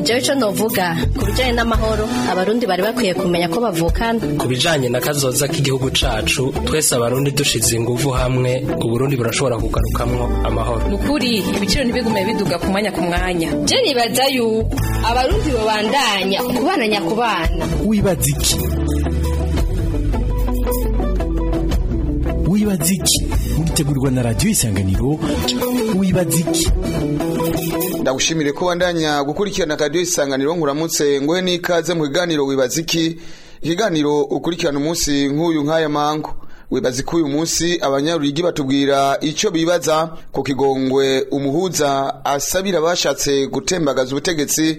njyewe icyo navuga ku bijyanye n'amahoro abarundi bari bakwiye kumenya ko bavukana ku bijanye na kazoza k'igihugu cacu twese abarundi dushize ingufu hamwe uburundi burashobora kugarukamwo amahoro Nukuri ibiciro ntibigume biduga ku mwanya ku mwanya byo nibaza yuko abarundi babandanya kubana nyakubana wibaza iki wibaza iki muritegurirwa na radiyo isanganiro wibaza iki ndagushimire ko bandanya gukurikirana radiyo isanganiro nkuramutse ngohe n'ikaze mu kiganiro wibaza iki ikiganiro ukurikirana umunsi nk'uyu nk'aya mango wibaza ko uyu munsi abanyarurigi batubwira icyo bibaza ku kigongwe umuhuza asabira abashatse gutembagaza ubutegetsi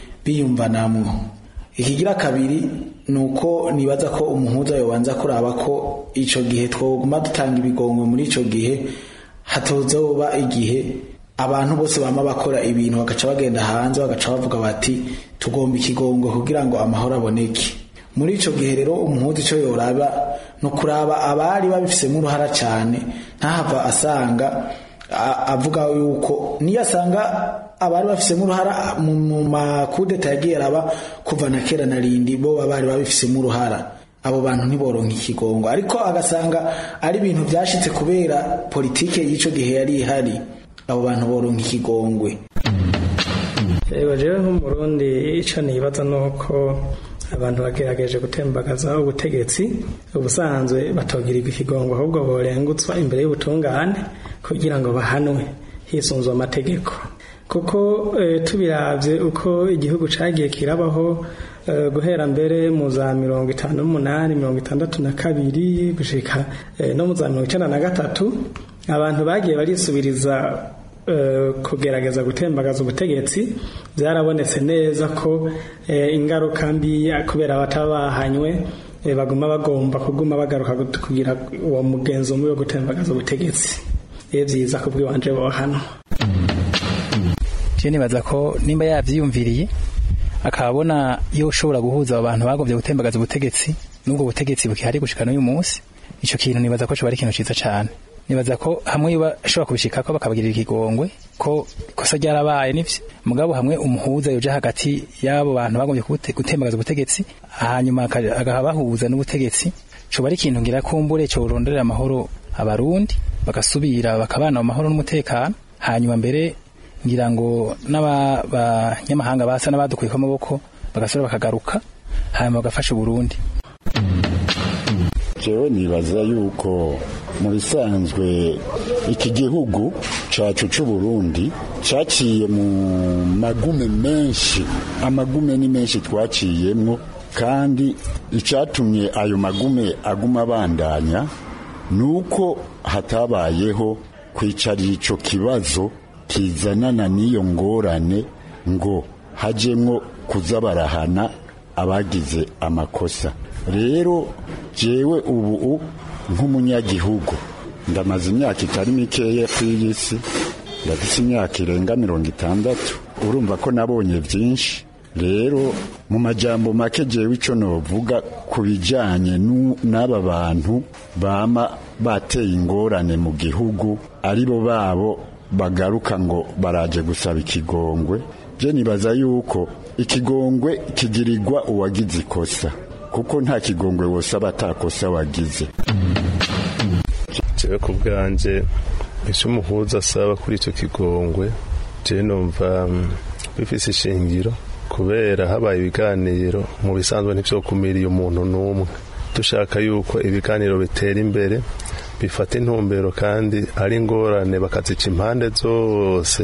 biyumvanamwo ikigira kabiri ni nibaza ko umuhuza yobanza kuraba ko icyo gihe twoguma dutanga ibigongwe muri icyo gihe hatozoba igihe abantu bose bama bakora ibintu bagaca bagenda hanze bagaca bavuga bati tugomba ikigongwe kugira ngo amahoro aboneke muri ico gihe rero umuhutu ico yoraba no kuraba abari babifisemo uruhara cyane ntahava asanga avuga yuko niyo asanga abari bafisemo uruhara mu makudeta yagiye araba kuva na kera na rindi bo bari babifisemo uruhara abo bantu ntiboronka ikigongo ariko agasanga ari ibintu byashitse kubera politike y'ico gihe yari ihari abo bantu boronka ikigongwe reba jewe nk'umurundi ico nibaza nuko abantu bagerageje gutembagaza ubutegetsi ubusanzwe batogirirwa ikigongo ahubwo borengutswa imbere y'ubutungane kugira ngo bahanwe hisunzwe amategeko kuko eh, tubiravye uko igihugu cagiye kirabaho eh, guhera mbere mu za mirongo itanu n'umunani mirongo itandatu na kabiri gushika eh, no mu za mirongo icenda na gatatu abantu bagiye barisubiriza Eh, kugerageza gutembagaza ubutegetsi byarabonetse neza ko eh, ingaruka mbi kubera abataba eh, baguma bagomba kuguma bagaruka kugira uwo mugenzo umwe wo gutembagaza ubutegetsi iyo byiza ku bw'iwanje bohano je nibaza ko nimba yavyiyumviriye akabona ushobora guhuza abantu bagombye gutembagaza ubutegetsi n'ubwo butegetsi bukihari gushika n'uyu munsi ico kintu nibaza ko coba ari ikintu ciza cane nibaza ko hamwe bashobora ko bakabagirira ikigongwe ko ikosa ryarabaye n'ibyo mugabo hamwe umuhuza yuje hagati y'abo bantu bagombye gutembagaza ubutegetsi hanyuma agaha bahuza n'ubutegetsi coba ari ikintu ngirakumbure corondorera amahoro abarundi bagasubira bakabana mu mahoro n'umutekano hanyuma mbere ngira ngo n'abanyamahanga basa n'abadukuyeko amaboko bagasubira bakagaruka hanyuma bagafasha uburundi jewe nibaza yuko mu bisanzwe iki gihugu cy’u Burundi cyaciye mu magume menshi amagume ni menshi twaciyemo kandi icyatumye ayo magume aguma abandanya nuko hatabayeho kwicarira icyo kibazo kizanana n'iyo ngorane ngo hajyemo kuza barahana abagize amakosa rero jewe ubu nk'umunyagihugu ndamaze imyaka itari mikeya ku iyi si ndafite imyaka irenga mirongo itandatu urumva ko nabonye byinshi rero mu majyambo make jewe icyo novuga ku bijyanye n'aba bantu bama bateye ingorane mu gihugu aribo babo bagaruka ngo baraje gusaba ikigongwe byo nibaza yuko ikigongwe kigirirwa uwagize ikosa kuko nta kigongwe wosaba atakosa wagize jewe ku bwanjye icyo umuhuza asaba kuri icyo kigongwe jewe numva mm, bifise ishingiro kubera habaye ibiganiro mu bisanzwe ntibyokumiriye umuntu n'umwe dushaka yuko ibiganiro bitera imbere bifata intumbero kandi ari ingorane bakazica impande zose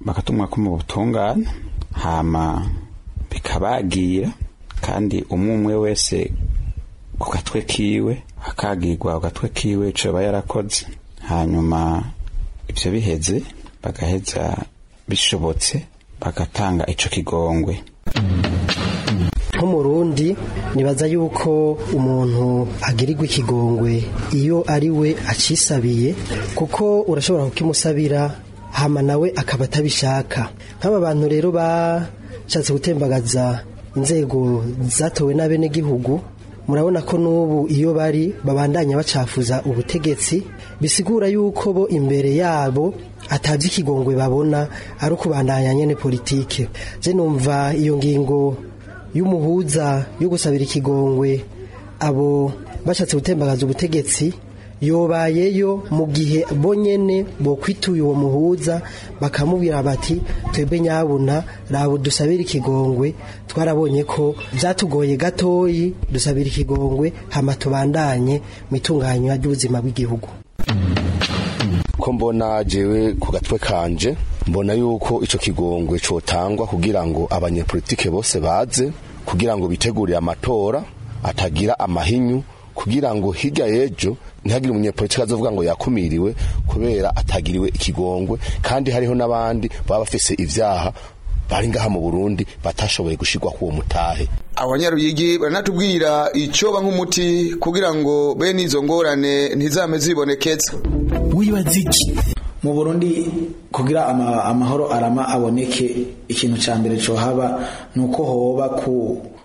bakatumwa ko mu butungane hama bikabagira kandi umwe umwe wese ku katwe kiwe akagigwa agatwe kiwe ico aba yarakoze hanyuma ivyo biheze bagaheza bishobotse bagatanga ico kigongwe nk'umurundi nibaza yuko umuntu agirirwa ikigongwe iyo ari we acisabiye kuko urashobora kukimusabira hama nawe akaba atabishaka nk'aba bantu rero bashatse gutembagaza inzego zatowe n'abenegihugu murabona ko n'ubu iyo bari babandanya bacafuza ubutegetsi bisigura yuko bo imbere yabo atabye ikigongwe babona ari ukubandanya nyene politike je numva iyo ngingo y'umuhuza yo gusabira ikigongwe abo bashatse gutembagaza ubutegetsi yobayeyo mu gihe bonyene bokwituye uwo muhuza bakamubwira bati twebwe nyabuna rabo dusabira ikigongwe twarabonye ko byatugoye gatoyi dusabira ikigongwe hama tubandanye mu itunganywa ry'ubuzima bw'igihugu ko mbona jewe ku gatwe kanje mbona yuko icyo kigongwe cyotangwa kugira ngo abanyepolitike bose baze kugira ngo bitegurire amatora atagira amahinyu kugira ngo hirya y'ejo ntihagire umunyepolitiki azovuga ngo yakumiriwe kubera atagiriwe ikigongwe kandi hariho n'abandi baba bafise ibyaha bari ngaha mu Burundi batashoboye gushirwa kuwo mutahe abanyaruyigi baranatubwira icyo banka umuti kugira ngo bene izo ngorane ntizame zibonekeza wibaza mu Burundi kugira ama, amahoro arama aboneke ikintu cya mbere cyo haba uko hoba ku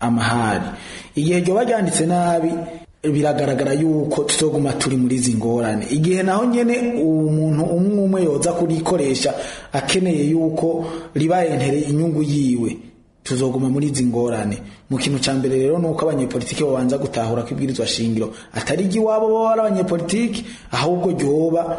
amahari igihe ryo baryanditse nabi biragaragara yuko tuzoguma turi muri izi ngorane igihe naho nyene umuntu umwe umwe yoza kurikoresha akeneye yuko ribayentere inyungu yiwe tuzoguma muri izi ngorane mu kintu ca mbere rero ni uko abanyepolitiki babanza gutahura ko ibwirizwa shingiro atari iwabo baba ari abanyepolitiki ahubwo ryoba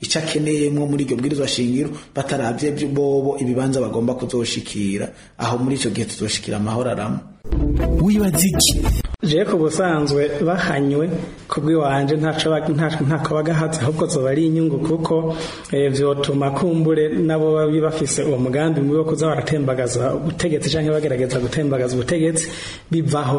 ico akeneyemwo muri iryo bwirizwa shingiro batarabye bobo ibibanza bagomba kuzoshikira aho muri icyo gihe tuzoshikira amahoro aramo wibaza iki je ku busanzwe bahanywe ku bw'iwanje ntakobaga hatsi ahubwo zoba ari inyungu kuko byotuma eh, kumbure nabo babi bafise uwo mugambi mubi wo kuza baratembagaza ubutegetsi cyangwa bagerageza gutembagaza ubutegetsi bivaho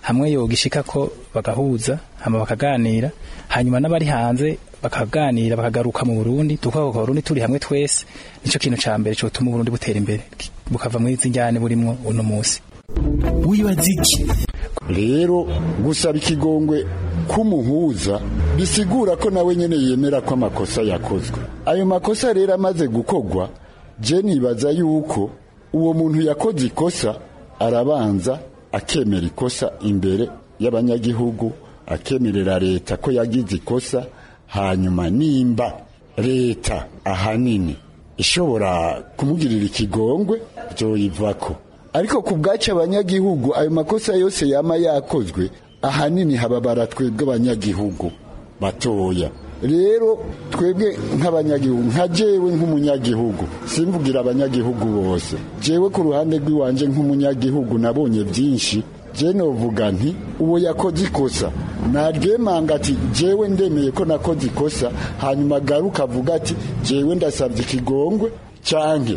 hamwe yogishika ko bagahuza hama bakaganira hanyuma n'abari hanze bakaganira bakagaruka mu Burundi tukaba mu Burundi turi hamwe twese nico kintu ca mbere cyo tuma Burundi butera imbere bukava mu izinjyane burimwo uno munsi wibaziki rero gusaba ikigongwe kumuhuza bisigura ko nawe nyene yemera ko amakosa yakozwe ayo makosa rero amaze gukogwa je nibaza yuko uwo muntu yakoze ikosa arabanza akemera ikosa imbere y'abanyagihugu akemerera leta ko yagize ikosa hanyuma nimba leta ahanini ishobora kumugirira ikigongwe byoyivako ariko ku bwacu abanyagihugu ayo makosa yose yama yakozwe ahanini hababara twebwe abanyagihugu batoya rero twebwe nk'abanyagihugu nka jewe nk'umunyagihugu simvugira abanyagihugu bose jewe ku ruhande rw'iwanjye nk'umunyagihugu nabonye byinshi jenovuga nti uwo yakoze ikosa Naryemanga ati jewe ndemeye ko nakoze ikosa hanyuma garuka avuga ati jewe ndasabye ikigongwe cyanke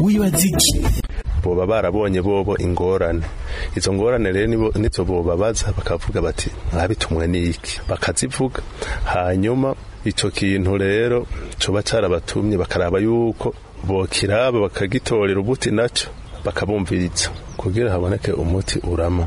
wibaza boba barabonye bobo ingorane izo ngorane rero nizo bobabaza bakavuga bati mwabitumwe n'iki bakazivuga hanyuma icyo kintu rero coba carabatumye bakaraba yuko bokiraba bakagitorera ubuti nacyo bakabumviriza kugira haboneke umuti urama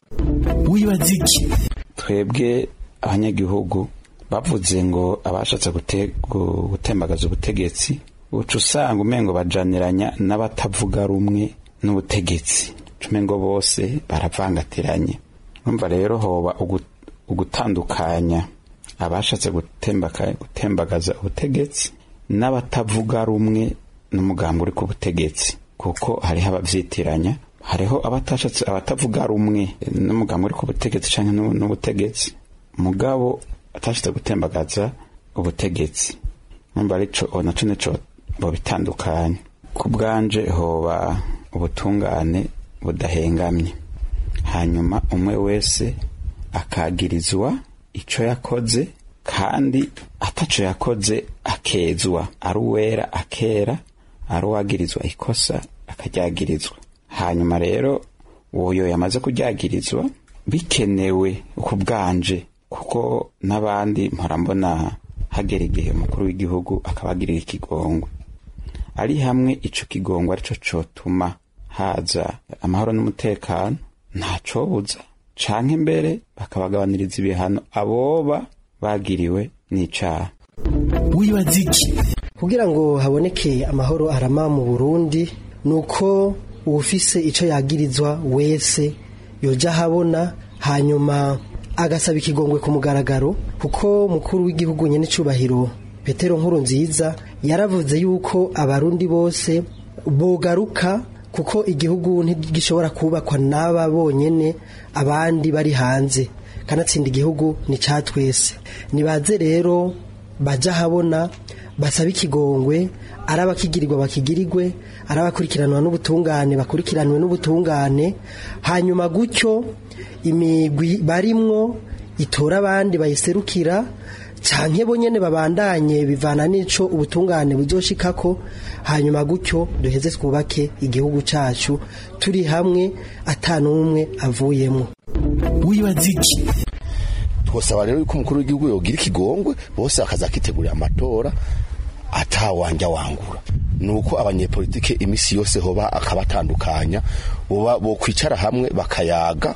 wibaza iki twebwe abanyagihugu bavuze ngo abashatse gutembagaza ubutegetsi uca usanga umengo bajaniranya n'abatavuga rumwe n'ubutegetsi cumengo bose baravangatiranye numva rero hoba ugutandukanya abashatse gutembagaza ubutegetsi n'abatavuga rumwe n'umugambi uri ku butegetsi kuko hariho ababyitiranya hariho abatashatse abatavuga rumwe n'umugambi uri ku butegetsi cyangwa n'ubutegetsi mugabo atashyize gutembagaza ubutegetsi nimba ari cyo na cyo ku bwanje hoba ubutungane budahengamye hanyuma umwe wese akagirizwa icyo yakoze kandi atacyo yakoze akezwa ari uwera akera ari uwagirizwa ikosa akajyagirizwa hanyuma rero uwo yamaze kujyagirizwa bikenewe ku bwanje kuko n'abandi mpora mbona hagera igihe umukuru w'igihugu akaba agirira ikigongwe ari hamwe ico kigongwe arico cotuma haza amahoro n'umutekano ntacobuza canke mbere bakabagabaniriza ibihano aboba bagiriwe n'icaha wibaza iki kugira ngo haboneke amahoro arama mu burundi nuko uko uwufise icyo yagirizwa wese yoja habona hanyuma agasaba ikigongwe ku mugaragaro kuko mukuru w'igihugu nyine cyubahiro petero nkuru nziza yaravuze yuko abarundi bose bogaruka kuko igihugu ntigishobora kubakwa n'aba bonyine abandi bari hanze kanatsinda igihugu ni cya twese nibaze rero bajya habona basaba ikigongwe ari abakigirirwa bakigirigwe ari abakurikiranwa n'ubutungane bakurikiranywe n'ubutungane hanyuma gutyo imigwi barimwo itora abandi bayiserukira canke bo nyine babandanye bivana n'icyo ubutungane buzoshikako hanyuma gutyo duheze twubake igihugu cyacu turi hamwe atanu umwe avuyemo wibaze iki twosaba rero yuko umukuru w'igihugu yogira ikigongwe bose bakazakitegurira amatora atawanja wangura nuko abanyepolitike imisi yose hoba akabatandukanya boba bokwicara hamwe bakayaga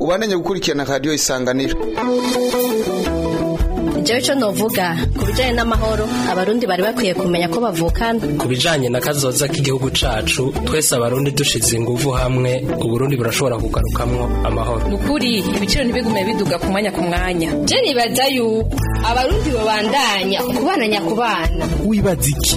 ubandanye gukurikirana radio isanganiro njyewe icyo nuvuga ku bijyanye n'amahoro abarundi bari bakwiye kumenya ko bavukana ku bijyanye na kazoza k'igihugu cacu twese abarundi dushize ingufu hamwe uburundi burashobora kugarukamwo amahoro ni ukuri ibiciro ntibigume biduga ku mwanya ku mwanya byo nibaza yuko abarundi babandanya kubana nyakubana wibaza iki